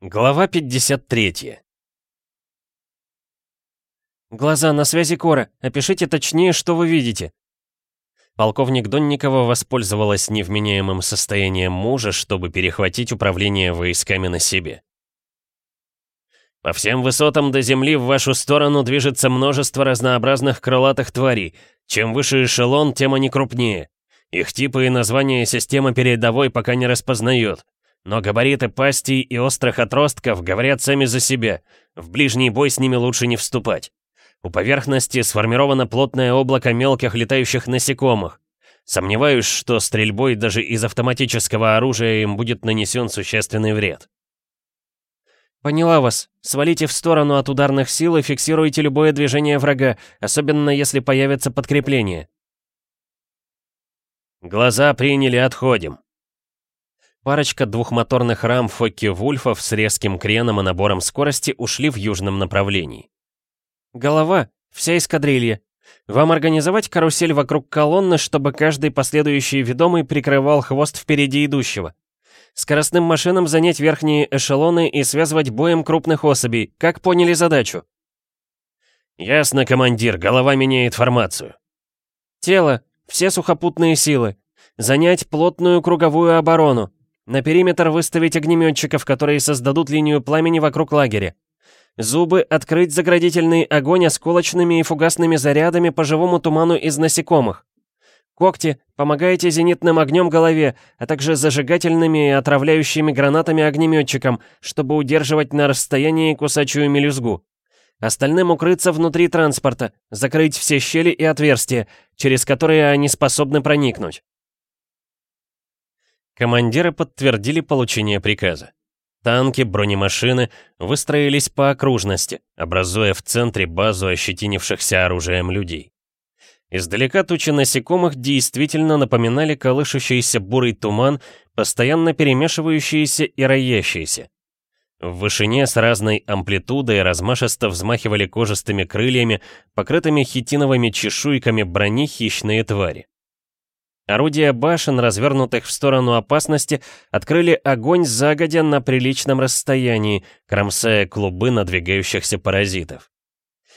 Глава 53 «Глаза, на связи Кора. Опишите точнее, что вы видите». Полковник Донникова воспользовалась невменяемым состоянием мужа, чтобы перехватить управление войсками на себе. По всем высотам до земли в вашу сторону движется множество разнообразных крылатых тварей. Чем выше эшелон, тем они крупнее. Их типы и названия система передовой пока не распознает. Но габариты пастей и острых отростков говорят сами за себя. В ближний бой с ними лучше не вступать. У поверхности сформировано плотное облако мелких летающих насекомых. Сомневаюсь, что стрельбой даже из автоматического оружия им будет нанесен существенный вред. «Поняла вас. Свалите в сторону от ударных сил и фиксируйте любое движение врага, особенно если появится подкрепление». «Глаза приняли, отходим», Парочка двухмоторных рам Фокки-Вульфов с резким креном и набором скорости ушли в южном направлении. «Голова, вся эскадрилья. Вам организовать карусель вокруг колонны, чтобы каждый последующий ведомый прикрывал хвост впереди идущего. Скоростным машинам занять верхние эшелоны и связывать боем крупных особей. Как поняли задачу?» «Ясно, командир, голова меняет формацию». «Тело, все сухопутные силы. Занять плотную круговую оборону. На периметр выставить огнеметчиков, которые создадут линию пламени вокруг лагеря. Зубы открыть заградительный огонь осколочными и фугасными зарядами по живому туману из насекомых. Когти, помогайте зенитным огнем голове, а также зажигательными и отравляющими гранатами огнеметчикам, чтобы удерживать на расстоянии кусачую мелюзгу. Остальным укрыться внутри транспорта, закрыть все щели и отверстия, через которые они способны проникнуть. Командиры подтвердили получение приказа. Танки, бронемашины выстроились по окружности, образуя в центре базу ощетинившихся оружием людей. Издалека тучи насекомых действительно напоминали колышущийся бурый туман, постоянно перемешивающиеся и роящиеся. В вышине с разной амплитудой размашисто взмахивали кожистыми крыльями, покрытыми хитиновыми чешуйками брони хищные твари. Орудия башен, развернутых в сторону опасности, открыли огонь загодя на приличном расстоянии, кромсая клубы надвигающихся паразитов.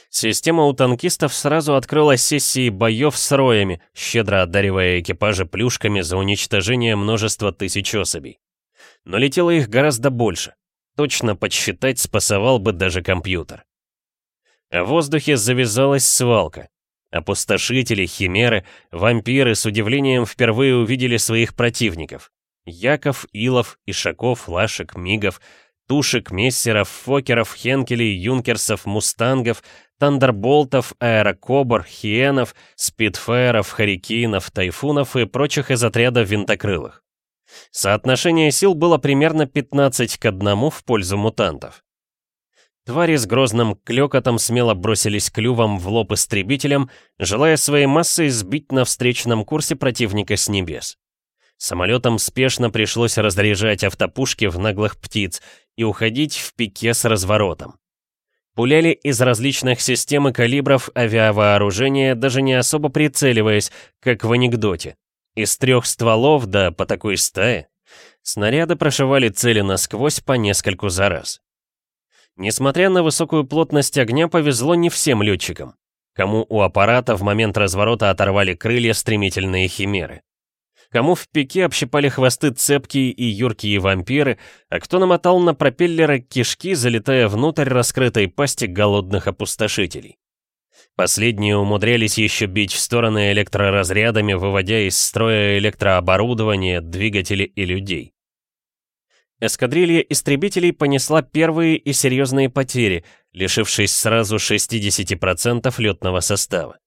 Система у танкистов сразу открыла сессии боев с роями, щедро одаривая экипажи плюшками за уничтожение множества тысяч особей. Но летело их гораздо больше. Точно подсчитать спасовал бы даже компьютер. В воздухе завязалась свалка. Опустошители, химеры, вампиры с удивлением впервые увидели своих противников. Яков, Илов, Ишаков, Лашек, Мигов, Тушек, Мессеров, Фокеров, Хенкелей, Юнкерсов, Мустангов, Тандерболтов, Аэрокобр, Хиенов, Спидфайеров, Харикинов, Тайфунов и прочих из отряда винтокрылых. Соотношение сил было примерно 15 к 1 в пользу мутантов. Твари с грозным клёкотом смело бросились клювом в лоб истребителям, желая своей массой сбить на встречном курсе противника с небес. Самолетам спешно пришлось разряжать автопушки в наглых птиц и уходить в пике с разворотом. Пуляли из различных систем и калибров авиавооружения, даже не особо прицеливаясь, как в анекдоте. Из трех стволов, да по такой стае. Снаряды прошивали цели насквозь по нескольку за раз. Несмотря на высокую плотность огня, повезло не всем летчикам. Кому у аппарата в момент разворота оторвали крылья стремительные химеры. Кому в пике общипали хвосты цепкие и юркие вампиры, а кто намотал на пропеллеры кишки, залетая внутрь раскрытой пасти голодных опустошителей. Последние умудрялись еще бить в стороны электроразрядами, выводя из строя электрооборудование, двигатели и людей. Эскадрилья истребителей понесла первые и серьезные потери, лишившись сразу 60% летного состава.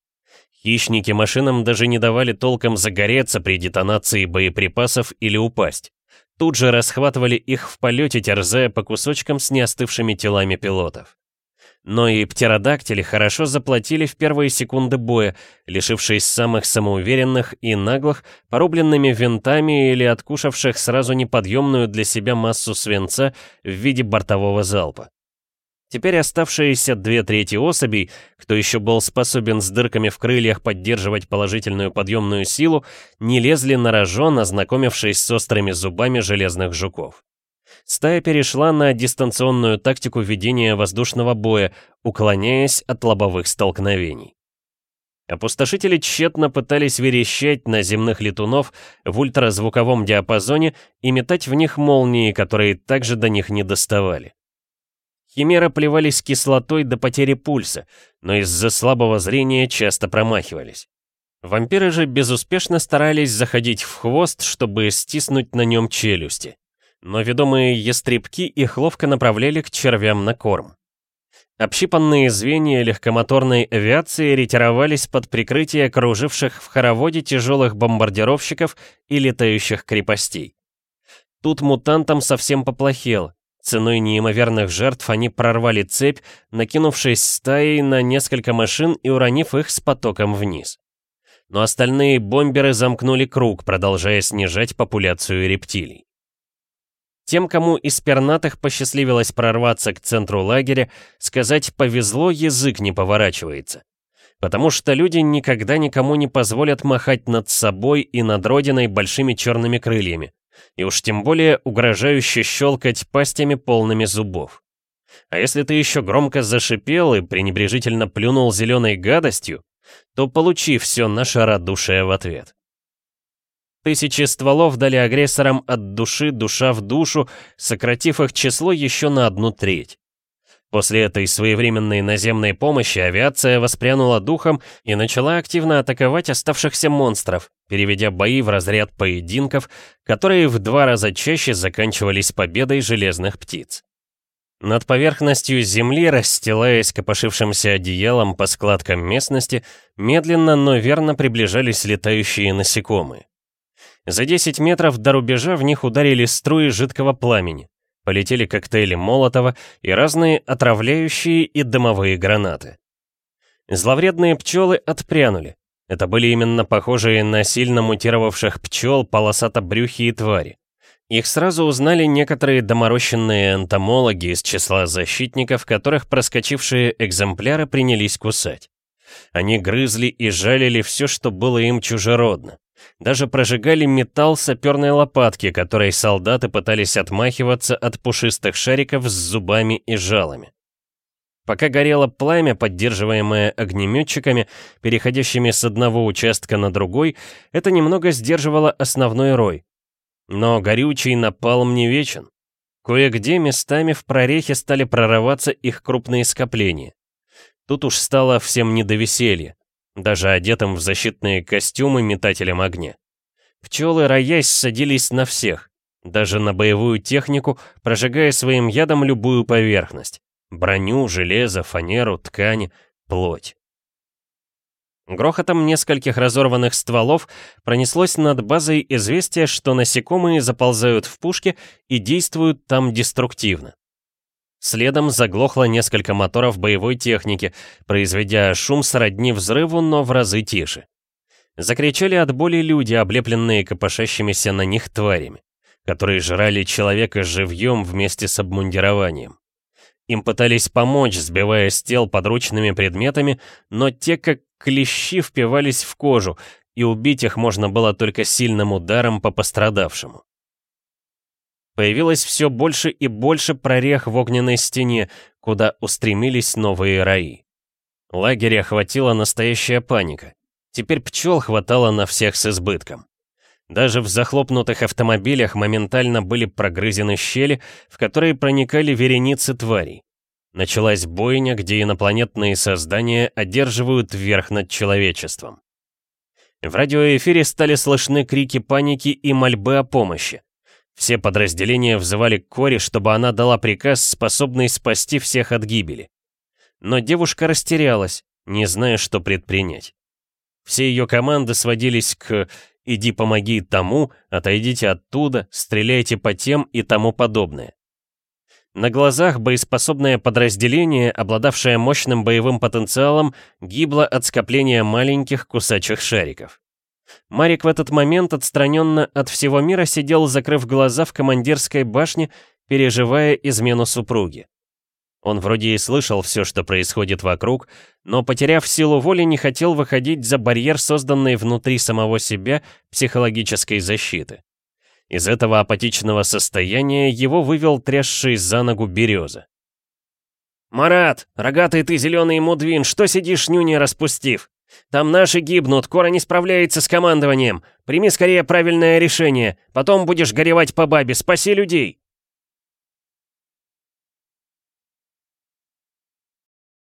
Хищники машинам даже не давали толком загореться при детонации боеприпасов или упасть. Тут же расхватывали их в полете, терзая по кусочкам с неостывшими телами пилотов. Но и птеродактили хорошо заплатили в первые секунды боя, лишившись самых самоуверенных и наглых, порубленными винтами или откушавших сразу неподъемную для себя массу свинца в виде бортового залпа. Теперь оставшиеся две трети особей, кто еще был способен с дырками в крыльях поддерживать положительную подъемную силу, не лезли на рожон, ознакомившись с острыми зубами железных жуков. Стая перешла на дистанционную тактику ведения воздушного боя, уклоняясь от лобовых столкновений. Опустошители тщетно пытались верещать на земных летунов в ультразвуковом диапазоне и метать в них молнии, которые также до них не доставали. Химеры плевались кислотой до потери пульса, но из-за слабого зрения часто промахивались. Вампиры же безуспешно старались заходить в хвост, чтобы стиснуть на нем челюсти. Но ведомые ястребки их ловко направляли к червям на корм. Общипанные звенья легкомоторной авиации ретировались под прикрытие круживших в хороводе тяжелых бомбардировщиков и летающих крепостей. Тут мутантам совсем поплохело. Ценой неимоверных жертв они прорвали цепь, накинувшись стаей на несколько машин и уронив их с потоком вниз. Но остальные бомберы замкнули круг, продолжая снижать популяцию рептилий. Тем, кому из пернатых посчастливилось прорваться к центру лагеря, сказать «повезло» язык не поворачивается. Потому что люди никогда никому не позволят махать над собой и над родиной большими черными крыльями, и уж тем более угрожающе щелкать пастями полными зубов. А если ты еще громко зашипел и пренебрежительно плюнул зеленой гадостью, то получи все наше радушие в ответ. Тысячи стволов дали агрессорам от души душа в душу, сократив их число еще на одну треть. После этой своевременной наземной помощи авиация воспрянула духом и начала активно атаковать оставшихся монстров, переведя бои в разряд поединков, которые в два раза чаще заканчивались победой железных птиц. Над поверхностью земли, расстилаясь копошившимся одеялом по складкам местности, медленно, но верно приближались летающие насекомые. За 10 метров до рубежа в них ударили струи жидкого пламени. Полетели коктейли Молотова и разные отравляющие и дымовые гранаты. Зловредные пчелы отпрянули. Это были именно похожие на сильно мутировавших пчел полосато-брюхие твари. Их сразу узнали некоторые доморощенные энтомологи из числа защитников, которых проскочившие экземпляры принялись кусать. Они грызли и жалили все, что было им чужеродно. Даже прожигали металл саперной лопатки, которой солдаты пытались отмахиваться от пушистых шариков с зубами и жалами. Пока горело пламя, поддерживаемое огнеметчиками, переходящими с одного участка на другой, это немного сдерживало основной рой. Но горючий напалм не вечен. Кое-где местами в прорехе стали прорываться их крупные скопления. Тут уж стало всем не до веселья даже одетым в защитные костюмы метателем огня. Пчелы, роясь, садились на всех, даже на боевую технику, прожигая своим ядом любую поверхность. Броню, железо, фанеру, ткани, плоть. Грохотом нескольких разорванных стволов пронеслось над базой известие, что насекомые заползают в пушки и действуют там деструктивно. Следом заглохло несколько моторов боевой техники, произведя шум сродни взрыву, но в разы тише. Закричали от боли люди, облепленные копошащимися на них тварями, которые жрали человека живьем вместе с обмундированием. Им пытались помочь, сбивая с тел подручными предметами, но те, как клещи, впивались в кожу, и убить их можно было только сильным ударом по пострадавшему. Появилось все больше и больше прорех в огненной стене, куда устремились новые раи. Лагеря охватила настоящая паника. Теперь пчел хватало на всех с избытком. Даже в захлопнутых автомобилях моментально были прогрызены щели, в которые проникали вереницы тварей. Началась бойня, где инопланетные создания одерживают верх над человечеством. В радиоэфире стали слышны крики паники и мольбы о помощи. Все подразделения взывали к Коре, чтобы она дала приказ, способный спасти всех от гибели. Но девушка растерялась, не зная, что предпринять. Все ее команды сводились к «иди помоги тому», «отойдите оттуда», «стреляйте по тем» и тому подобное. На глазах боеспособное подразделение, обладавшее мощным боевым потенциалом, гибло от скопления маленьких кусачих шариков. Марик в этот момент отстраненно от всего мира сидел, закрыв глаза в командирской башне, переживая измену супруги. Он вроде и слышал все, что происходит вокруг, но, потеряв силу воли, не хотел выходить за барьер, созданный внутри самого себя психологической защиты. Из этого апатичного состояния его вывел трясший за ногу береза. «Марат, рогатый ты зеленый мудвин, что сидишь нюни распустив? Там наши гибнут, Кора не справляется с командованием. Прими скорее правильное решение, потом будешь горевать по бабе, спаси людей!»